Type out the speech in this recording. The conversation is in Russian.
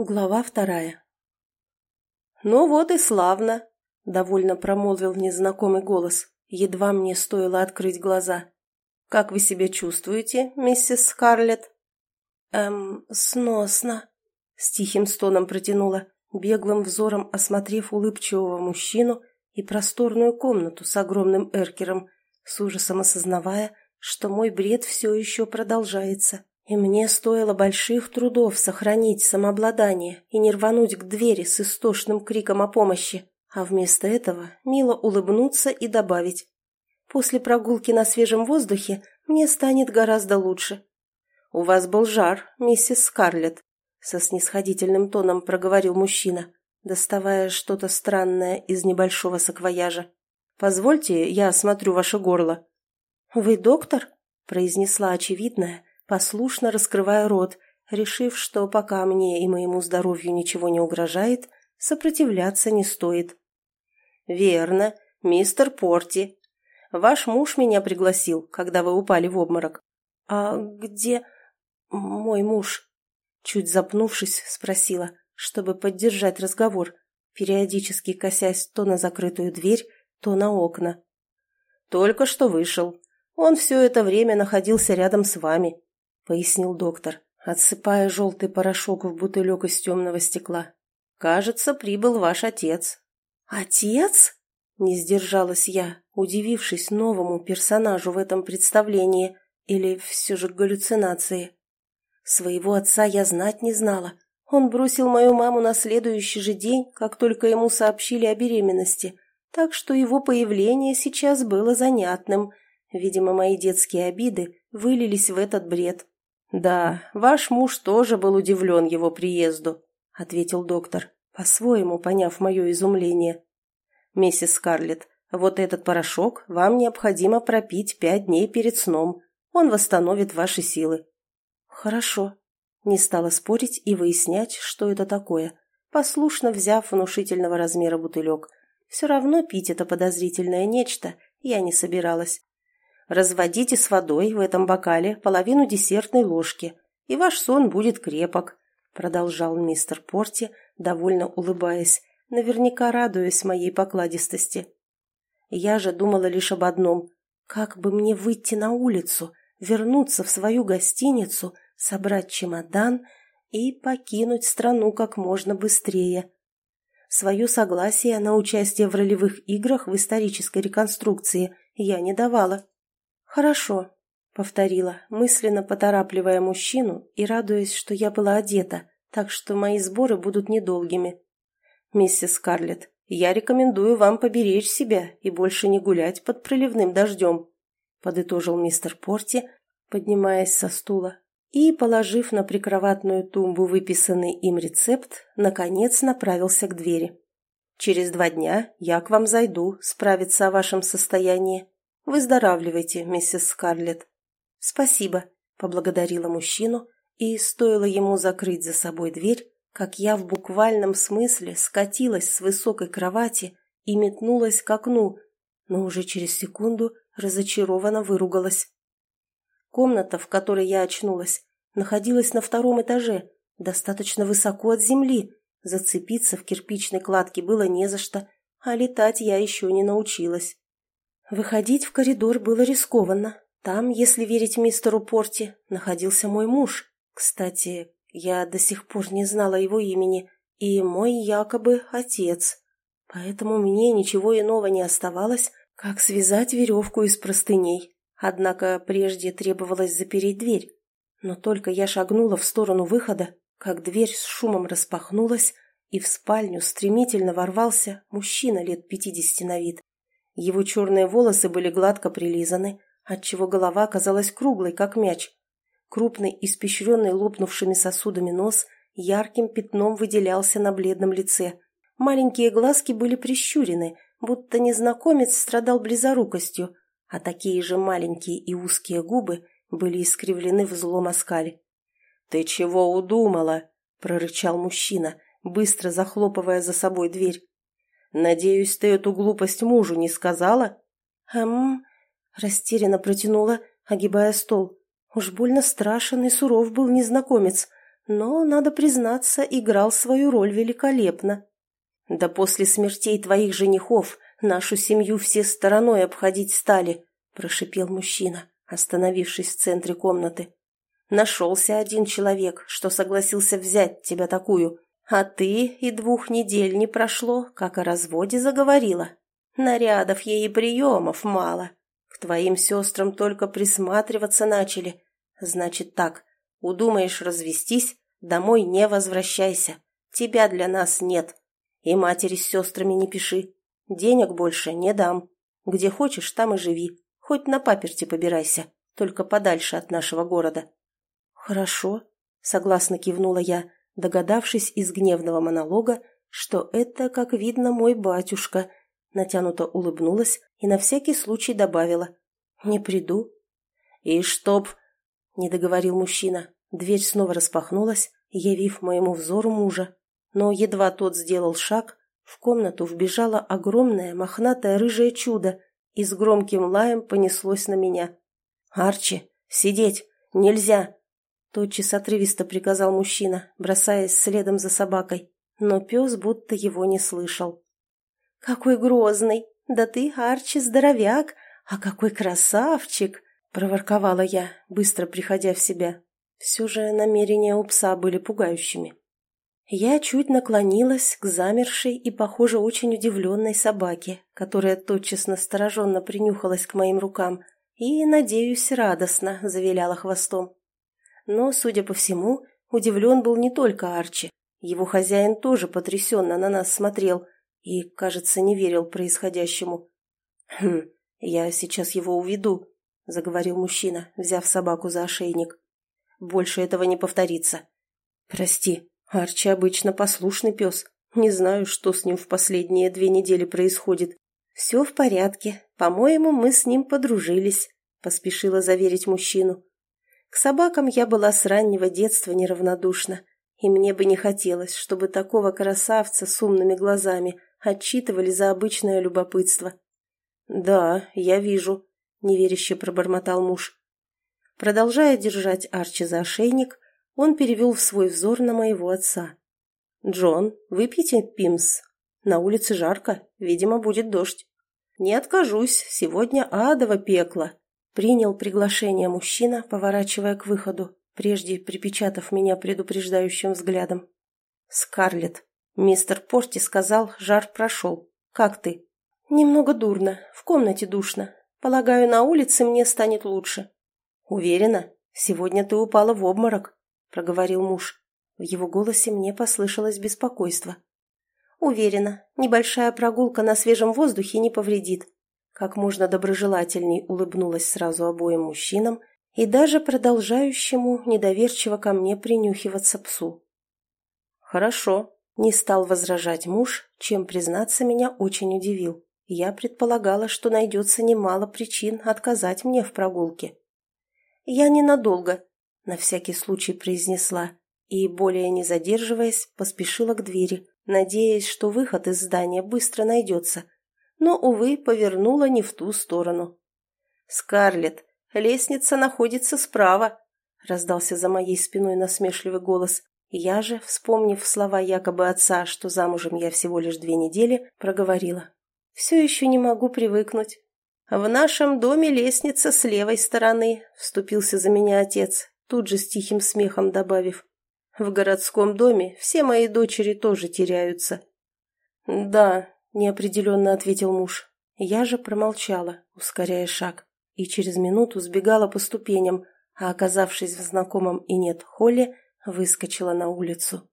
Глава вторая. «Ну вот и славно», — довольно промолвил незнакомый голос. Едва мне стоило открыть глаза. «Как вы себя чувствуете, миссис Скарлетт?» «Эм, сносно», — с тихим стоном протянула, беглым взором осмотрев улыбчивого мужчину и просторную комнату с огромным эркером, с ужасом осознавая, что мой бред все еще продолжается. И мне стоило больших трудов сохранить самообладание и не рвануть к двери с истошным криком о помощи, а вместо этого мило улыбнуться и добавить. После прогулки на свежем воздухе мне станет гораздо лучше. «У вас был жар, миссис Скарлетт», — со снисходительным тоном проговорил мужчина, доставая что-то странное из небольшого саквояжа. «Позвольте, я осмотрю ваше горло». «Вы доктор?» — произнесла очевидная, послушно раскрывая рот, решив, что пока мне и моему здоровью ничего не угрожает, сопротивляться не стоит. «Верно, мистер Порти. Ваш муж меня пригласил, когда вы упали в обморок». «А где мой муж?» Чуть запнувшись, спросила, чтобы поддержать разговор, периодически косясь то на закрытую дверь, то на окна. «Только что вышел. Он все это время находился рядом с вами пояснил доктор, отсыпая желтый порошок в бутылек из темного стекла. «Кажется, прибыл ваш отец». «Отец?» — не сдержалась я, удивившись новому персонажу в этом представлении, или все же галлюцинации. Своего отца я знать не знала. Он бросил мою маму на следующий же день, как только ему сообщили о беременности, так что его появление сейчас было занятным. Видимо, мои детские обиды вылились в этот бред. «Да, ваш муж тоже был удивлен его приезду», — ответил доктор, по-своему поняв мое изумление. «Миссис Скарлетт, вот этот порошок вам необходимо пропить пять дней перед сном. Он восстановит ваши силы». «Хорошо», — не стала спорить и выяснять, что это такое, послушно взяв внушительного размера бутылек. Все равно пить это подозрительное нечто я не собиралась. Разводите с водой в этом бокале половину десертной ложки, и ваш сон будет крепок», — продолжал мистер Порти, довольно улыбаясь, наверняка радуясь моей покладистости. Я же думала лишь об одном — как бы мне выйти на улицу, вернуться в свою гостиницу, собрать чемодан и покинуть страну как можно быстрее. Свое согласие на участие в ролевых играх в исторической реконструкции я не давала. «Хорошо», — повторила, мысленно поторапливая мужчину и радуясь, что я была одета, так что мои сборы будут недолгими. «Миссис Скарлетт, я рекомендую вам поберечь себя и больше не гулять под проливным дождем», — подытожил мистер Порти, поднимаясь со стула и, положив на прикроватную тумбу выписанный им рецепт, наконец направился к двери. «Через два дня я к вам зайду справиться о вашем состоянии. «Выздоравливайте, миссис Скарлетт». «Спасибо», — поблагодарила мужчину, и стоило ему закрыть за собой дверь, как я в буквальном смысле скатилась с высокой кровати и метнулась к окну, но уже через секунду разочарованно выругалась. Комната, в которой я очнулась, находилась на втором этаже, достаточно высоко от земли. Зацепиться в кирпичной кладке было не за что, а летать я еще не научилась. Выходить в коридор было рискованно. Там, если верить мистеру Порти, находился мой муж. Кстати, я до сих пор не знала его имени, и мой якобы отец. Поэтому мне ничего иного не оставалось, как связать веревку из простыней. Однако прежде требовалось запереть дверь. Но только я шагнула в сторону выхода, как дверь с шумом распахнулась, и в спальню стремительно ворвался мужчина лет пятидесяти на вид. Его черные волосы были гладко прилизаны, отчего голова казалась круглой, как мяч. Крупный, испещренный лопнувшими сосудами нос ярким пятном выделялся на бледном лице. Маленькие глазки были прищурены, будто незнакомец страдал близорукостью, а такие же маленькие и узкие губы были искривлены в злом оскале. «Ты чего удумала?» — прорычал мужчина, быстро захлопывая за собой дверь. «Надеюсь, ты эту глупость мужу не сказала?» «Эм...» — растерянно протянула, огибая стол. Уж больно страшен и суров был незнакомец, но, надо признаться, играл свою роль великолепно. Да после смертей твоих женихов нашу семью все стороной обходить стали, прошипел мужчина, остановившись в центре комнаты. Нашелся один человек, что согласился взять тебя такую, а ты и двух недель не прошло, как о разводе заговорила. Нарядов ей и приемов мало. К твоим сестрам только присматриваться начали. Значит так, удумаешь развестись, домой не возвращайся. Тебя для нас нет. И матери с сестрами не пиши. Денег больше не дам. Где хочешь, там и живи. Хоть на паперти побирайся, только подальше от нашего города. Хорошо, согласно кивнула я, догадавшись из гневного монолога, что это, как видно, мой батюшка. Натянуто улыбнулась и на всякий случай добавила. «Не приду». «И чтоб...» — не договорил мужчина. Дверь снова распахнулась, явив моему взору мужа. Но едва тот сделал шаг, в комнату вбежало огромное мохнатое рыжее чудо и с громким лаем понеслось на меня. «Арчи, сидеть! Нельзя!» Тотчас отрывисто приказал мужчина, бросаясь следом за собакой, но пес будто его не слышал. «Какой грозный! Да ты, Арчи, здоровяк! А какой красавчик!» — проворковала я, быстро приходя в себя. Все же намерения у пса были пугающими. Я чуть наклонилась к замершей и, похоже, очень удивленной собаке, которая тотчас настороженно принюхалась к моим рукам и, надеюсь, радостно завиляла хвостом. Но, судя по всему, удивлен был не только Арчи. Его хозяин тоже потрясенно на нас смотрел и, кажется, не верил происходящему. «Хм, я сейчас его уведу», — заговорил мужчина, взяв собаку за ошейник. «Больше этого не повторится». «Прости, Арчи обычно послушный пес. Не знаю, что с ним в последние две недели происходит». «Все в порядке. По-моему, мы с ним подружились», — поспешила заверить мужчину. К собакам я была с раннего детства неравнодушна, и мне бы не хотелось, чтобы такого красавца с умными глазами отчитывали за обычное любопытство. «Да, я вижу», — неверяще пробормотал муж. Продолжая держать Арчи за ошейник, он перевел в свой взор на моего отца. «Джон, выпейте пимс. На улице жарко, видимо, будет дождь». «Не откажусь, сегодня адово пекло», Принял приглашение мужчина, поворачивая к выходу, прежде припечатав меня предупреждающим взглядом. «Скарлетт, мистер Порти сказал, жар прошел. Как ты?» «Немного дурно, в комнате душно. Полагаю, на улице мне станет лучше». «Уверена? Сегодня ты упала в обморок», — проговорил муж. В его голосе мне послышалось беспокойство. «Уверена, небольшая прогулка на свежем воздухе не повредит. Как можно доброжелательней улыбнулась сразу обоим мужчинам и даже продолжающему недоверчиво ко мне принюхиваться псу. «Хорошо», — не стал возражать муж, чем, признаться, меня очень удивил. Я предполагала, что найдется немало причин отказать мне в прогулке. «Я ненадолго», — на всякий случай произнесла, и, более не задерживаясь, поспешила к двери, надеясь, что выход из здания быстро найдется — но, увы, повернула не в ту сторону. «Скарлетт, лестница находится справа», — раздался за моей спиной насмешливый голос. Я же, вспомнив слова якобы отца, что замужем я всего лишь две недели, проговорила. «Все еще не могу привыкнуть». «В нашем доме лестница с левой стороны», — вступился за меня отец, тут же с тихим смехом добавив. «В городском доме все мои дочери тоже теряются». «Да, неопределенно ответил муж. Я же промолчала, ускоряя шаг, и через минуту сбегала по ступеням, а, оказавшись в знакомом и нет холле, выскочила на улицу.